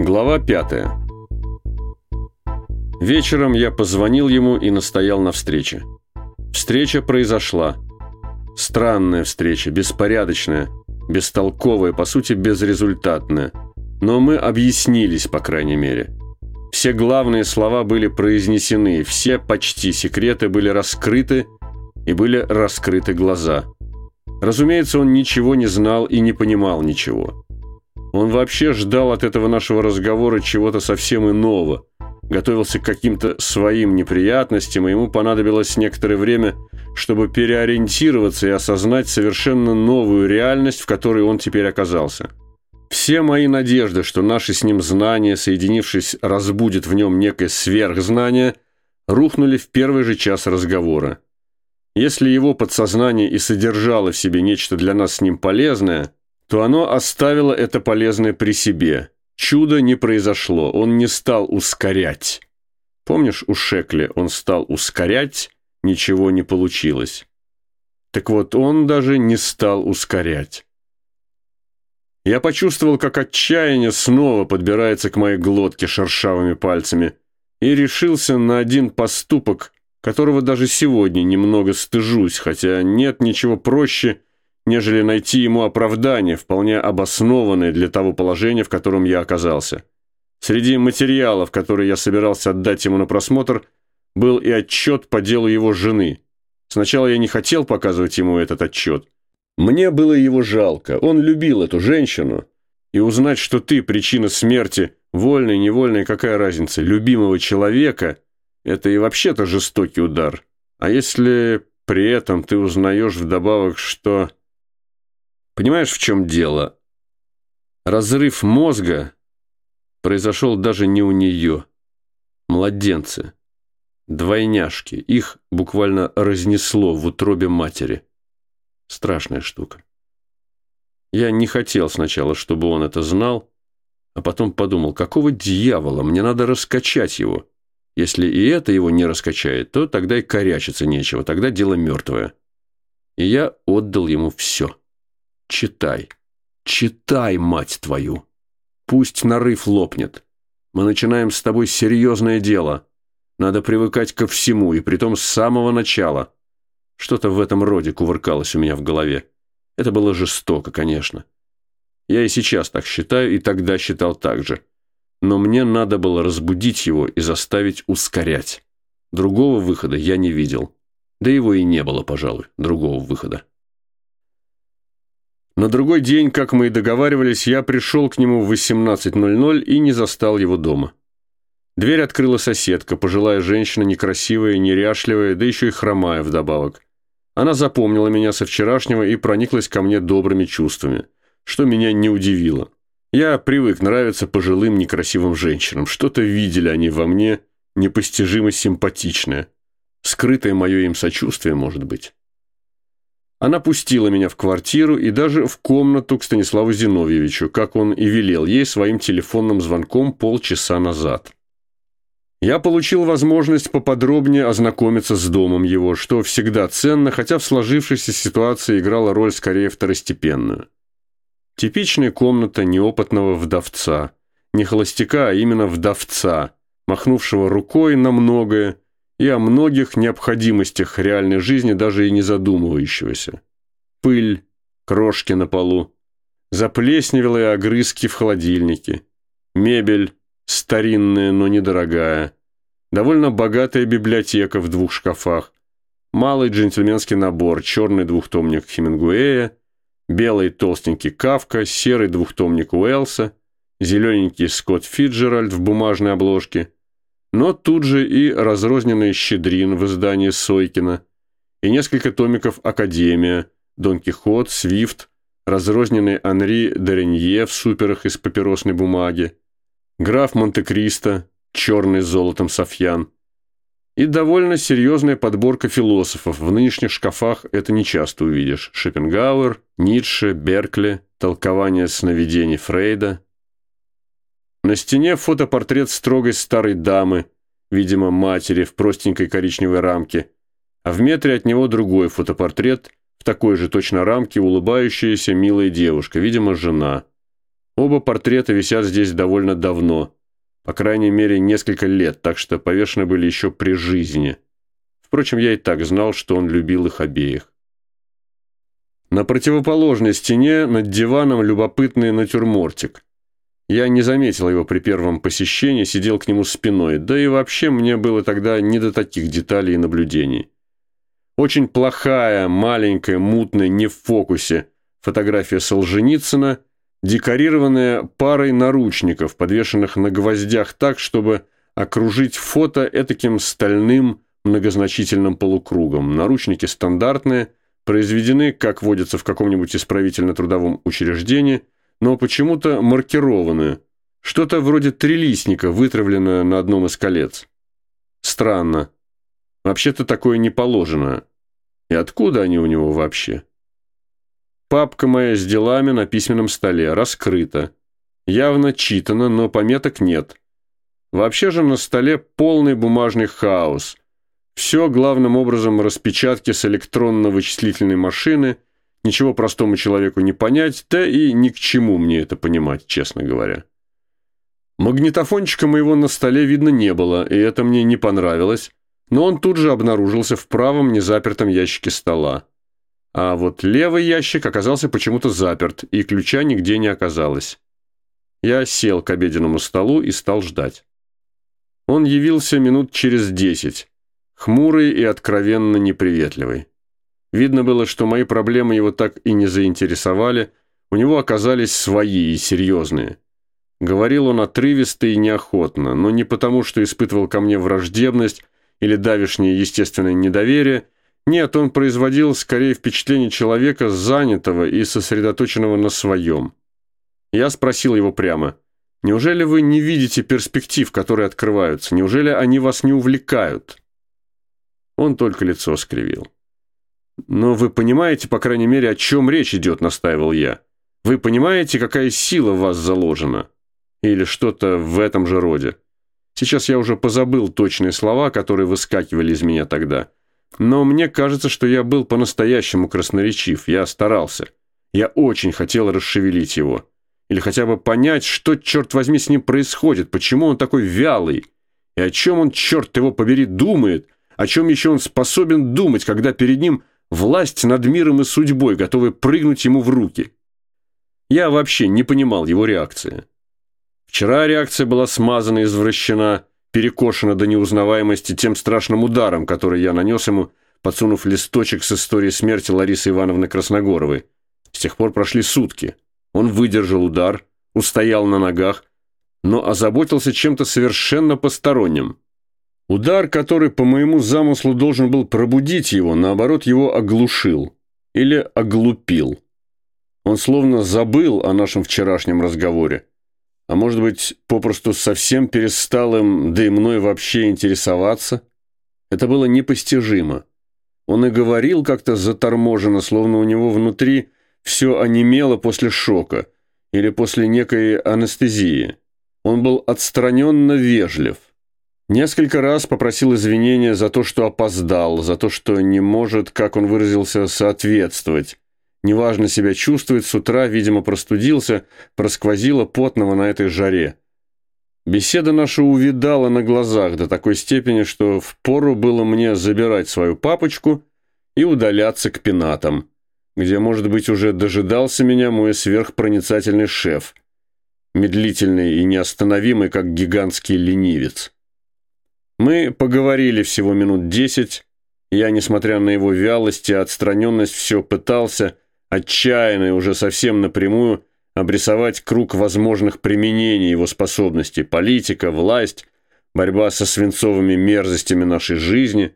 Глава пятая. Вечером я позвонил ему и настоял на встрече. Встреча произошла. Странная встреча, беспорядочная, бестолковая, по сути, безрезультатная. Но мы объяснились, по крайней мере. Все главные слова были произнесены, все почти секреты были раскрыты, и были раскрыты глаза. Разумеется, он ничего не знал и не понимал ничего. Он вообще ждал от этого нашего разговора чего-то совсем иного, готовился к каким-то своим неприятностям, и ему понадобилось некоторое время, чтобы переориентироваться и осознать совершенно новую реальность, в которой он теперь оказался. Все мои надежды, что наши с ним знания, соединившись, разбудят в нем некое сверхзнание, рухнули в первый же час разговора. Если его подсознание и содержало в себе нечто для нас с ним полезное, то оно оставило это полезное при себе. Чудо не произошло, он не стал ускорять. Помнишь, у Шекли он стал ускорять, ничего не получилось. Так вот, он даже не стал ускорять. Я почувствовал, как отчаяние снова подбирается к моей глотке шершавыми пальцами и решился на один поступок, которого даже сегодня немного стыжусь, хотя нет ничего проще, нежели найти ему оправдание, вполне обоснованное для того положения, в котором я оказался. Среди материалов, которые я собирался отдать ему на просмотр, был и отчет по делу его жены. Сначала я не хотел показывать ему этот отчет, мне было его жалко. Он любил эту женщину. И узнать, что ты причина смерти, вольной, невольной, какая разница, любимого человека, это и вообще-то жестокий удар. А если при этом ты узнаешь вдобавок, что... Понимаешь, в чем дело? Разрыв мозга произошел даже не у нее. Младенцы. Двойняшки. Их буквально разнесло в утробе матери. Страшная штука. Я не хотел сначала, чтобы он это знал, а потом подумал, какого дьявола, мне надо раскачать его. Если и это его не раскачает, то тогда и корячиться нечего, тогда дело мертвое. И я отдал ему все. Читай. Читай, мать твою. Пусть нарыв лопнет. Мы начинаем с тобой серьезное дело. Надо привыкать ко всему, и притом с самого начала. Что-то в этом роде кувыркалось у меня в голове. Это было жестоко, конечно. Я и сейчас так считаю, и тогда считал так же. Но мне надо было разбудить его и заставить ускорять. Другого выхода я не видел. Да его и не было, пожалуй, другого выхода. На другой день, как мы и договаривались, я пришел к нему в 18.00 и не застал его дома. Дверь открыла соседка, пожилая женщина, некрасивая, неряшливая, да еще и хромая вдобавок. Она запомнила меня со вчерашнего и прониклась ко мне добрыми чувствами, что меня не удивило. Я привык нравиться пожилым некрасивым женщинам. Что-то видели они во мне непостижимо симпатичное. Скрытое мое им сочувствие, может быть. Она пустила меня в квартиру и даже в комнату к Станиславу Зиновьевичу, как он и велел ей своим телефонным звонком полчаса назад. Я получил возможность поподробнее ознакомиться с домом его, что всегда ценно, хотя в сложившейся ситуации играла роль скорее второстепенную. Типичная комната неопытного вдовца. Не холостяка, а именно вдовца, махнувшего рукой на многое и о многих необходимостях реальной жизни даже и не задумывающегося. Пыль, крошки на полу, заплесневелые огрызки в холодильнике, мебель, старинная, но недорогая, довольно богатая библиотека в двух шкафах, малый джентльменский набор, черный двухтомник Хемингуэя, белый толстенький Кавка, серый двухтомник Уэлса, зелененький Скотт Фиджеральд в бумажной обложке, но тут же и разрозненный щедрин в издании Сойкина, и несколько томиков «Академия», «Дон Кихот», «Свифт», разрозненный Анри Доренье в суперах из папиросной бумаги, граф Монте-Кристо, черный с золотом Софьян, и довольно серьезная подборка философов. В нынешних шкафах это не часто увидишь. Шопенгауэр, Ницше, Беркли, толкование сновидений Фрейда. На стене фотопортрет строгой старой дамы, видимо, матери в простенькой коричневой рамке, а в метре от него другой фотопортрет в такой же точно рамке улыбающаяся милая девушка, видимо, жена. Оба портрета висят здесь довольно давно, по крайней мере, несколько лет, так что повешены были еще при жизни. Впрочем, я и так знал, что он любил их обеих. На противоположной стене над диваном любопытный натюрмортик. Я не заметил его при первом посещении, сидел к нему спиной, да и вообще мне было тогда не до таких деталей и наблюдений. Очень плохая, маленькая, мутная, не в фокусе фотография Солженицына, декорированная парой наручников, подвешенных на гвоздях так, чтобы окружить фото этаким стальным многозначительным полукругом. Наручники стандартные, произведены, как водится в каком-нибудь исправительно-трудовом учреждении, но почему-то маркированные. Что-то вроде трилистника, вытравленное на одном из колец. Странно. Вообще-то такое не положено. И откуда они у него вообще? Папка моя с делами на письменном столе раскрыта. Явно читана, но пометок нет. Вообще же на столе полный бумажный хаос – все главным образом распечатки с электронно-вычислительной машины. Ничего простому человеку не понять, да и ни к чему мне это понимать, честно говоря. Магнитофончика моего на столе видно не было, и это мне не понравилось, но он тут же обнаружился в правом незапертом ящике стола. А вот левый ящик оказался почему-то заперт, и ключа нигде не оказалось. Я сел к обеденному столу и стал ждать. Он явился минут через десять. Хмурый и откровенно неприветливый. Видно было, что мои проблемы его так и не заинтересовали, у него оказались свои и серьезные. Говорил он отрывисто и неохотно, но не потому, что испытывал ко мне враждебность или давишнее естественное недоверие, нет, он производил скорее впечатление человека занятого и сосредоточенного на своем. Я спросил его прямо, «Неужели вы не видите перспектив, которые открываются? Неужели они вас не увлекают?» Он только лицо скривил. «Но вы понимаете, по крайней мере, о чем речь идет», — настаивал я. «Вы понимаете, какая сила в вас заложена?» Или что-то в этом же роде. Сейчас я уже позабыл точные слова, которые выскакивали из меня тогда. Но мне кажется, что я был по-настоящему красноречив. Я старался. Я очень хотел расшевелить его. Или хотя бы понять, что, черт возьми, с ним происходит, почему он такой вялый, и о чем он, черт его побери, думает, о чем еще он способен думать, когда перед ним власть над миром и судьбой, готовы прыгнуть ему в руки? Я вообще не понимал его реакции. Вчера реакция была смазана, извращена, перекошена до неузнаваемости тем страшным ударом, который я нанес ему, подсунув листочек с историей смерти Ларисы Ивановны Красногоровой. С тех пор прошли сутки. Он выдержал удар, устоял на ногах, но озаботился чем-то совершенно посторонним. Удар, который по моему замыслу должен был пробудить его, наоборот, его оглушил или оглупил. Он словно забыл о нашем вчерашнем разговоре, а может быть, попросту совсем перестал им, да и мной вообще интересоваться. Это было непостижимо. Он и говорил как-то заторможенно, словно у него внутри все онемело после шока или после некой анестезии. Он был отстраненно вежлив. Несколько раз попросил извинения за то, что опоздал, за то, что не может, как он выразился, соответствовать. Неважно себя чувствует, с утра, видимо, простудился, просквозило потного на этой жаре. Беседа наша увидала на глазах до такой степени, что впору было мне забирать свою папочку и удаляться к пенатам, где, может быть, уже дожидался меня мой сверхпроницательный шеф, медлительный и неостановимый, как гигантский ленивец. Мы поговорили всего минут десять. Я, несмотря на его вялость и отстраненность, все пытался, отчаянно и уже совсем напрямую, обрисовать круг возможных применений его способностей. Политика, власть, борьба со свинцовыми мерзостями нашей жизни.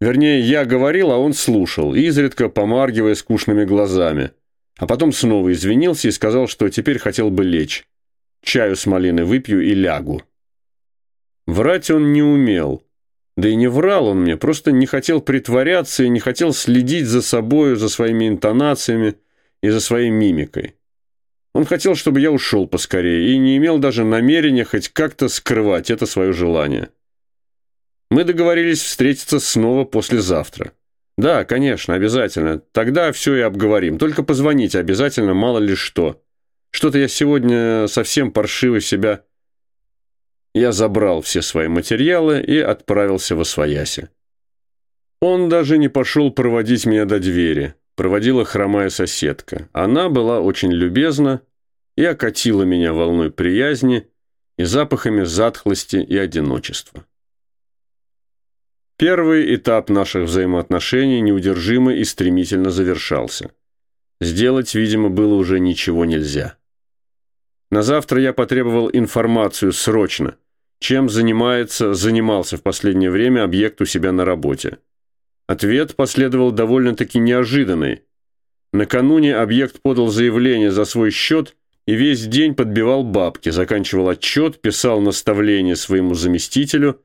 Вернее, я говорил, а он слушал, изредка помаргивая скучными глазами. А потом снова извинился и сказал, что теперь хотел бы лечь. Чаю с малиной выпью и лягу. Врать он не умел. Да и не врал он мне, просто не хотел притворяться и не хотел следить за собою, за своими интонациями и за своей мимикой. Он хотел, чтобы я ушел поскорее, и не имел даже намерения хоть как-то скрывать это свое желание. Мы договорились встретиться снова послезавтра. Да, конечно, обязательно. Тогда все и обговорим. Только позвоните обязательно, мало ли что. Что-то я сегодня совсем паршиво себя... Я забрал все свои материалы и отправился в Освояси. Он даже не пошел проводить меня до двери. Проводила хромая соседка. Она была очень любезна и окатила меня волной приязни и запахами затхлости и одиночества. Первый этап наших взаимоотношений неудержимо и стремительно завершался. Сделать, видимо, было уже ничего нельзя. На завтра я потребовал информацию срочно, чем занимается, занимался в последнее время объект у себя на работе. Ответ последовал довольно-таки неожиданный. Накануне объект подал заявление за свой счет и весь день подбивал бабки, заканчивал отчет, писал наставление своему заместителю,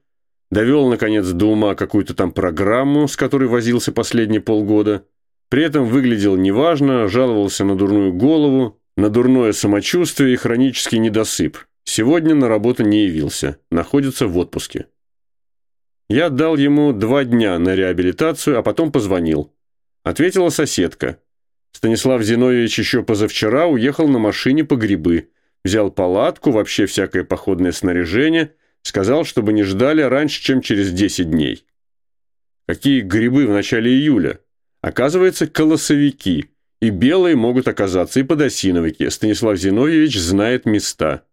довел, наконец, до ума какую-то там программу, с которой возился последние полгода. При этом выглядел неважно, жаловался на дурную голову, на дурное самочувствие и хронический недосып. Сегодня на работу не явился, находится в отпуске. Я дал ему два дня на реабилитацию, а потом позвонил. Ответила соседка. Станислав Зиновьевич еще позавчера уехал на машине по грибы. Взял палатку, вообще всякое походное снаряжение. Сказал, чтобы не ждали раньше, чем через 10 дней. Какие грибы в начале июля? Оказывается, колосовики. И белые могут оказаться, и подосиновики. Станислав Зиновьевич знает места.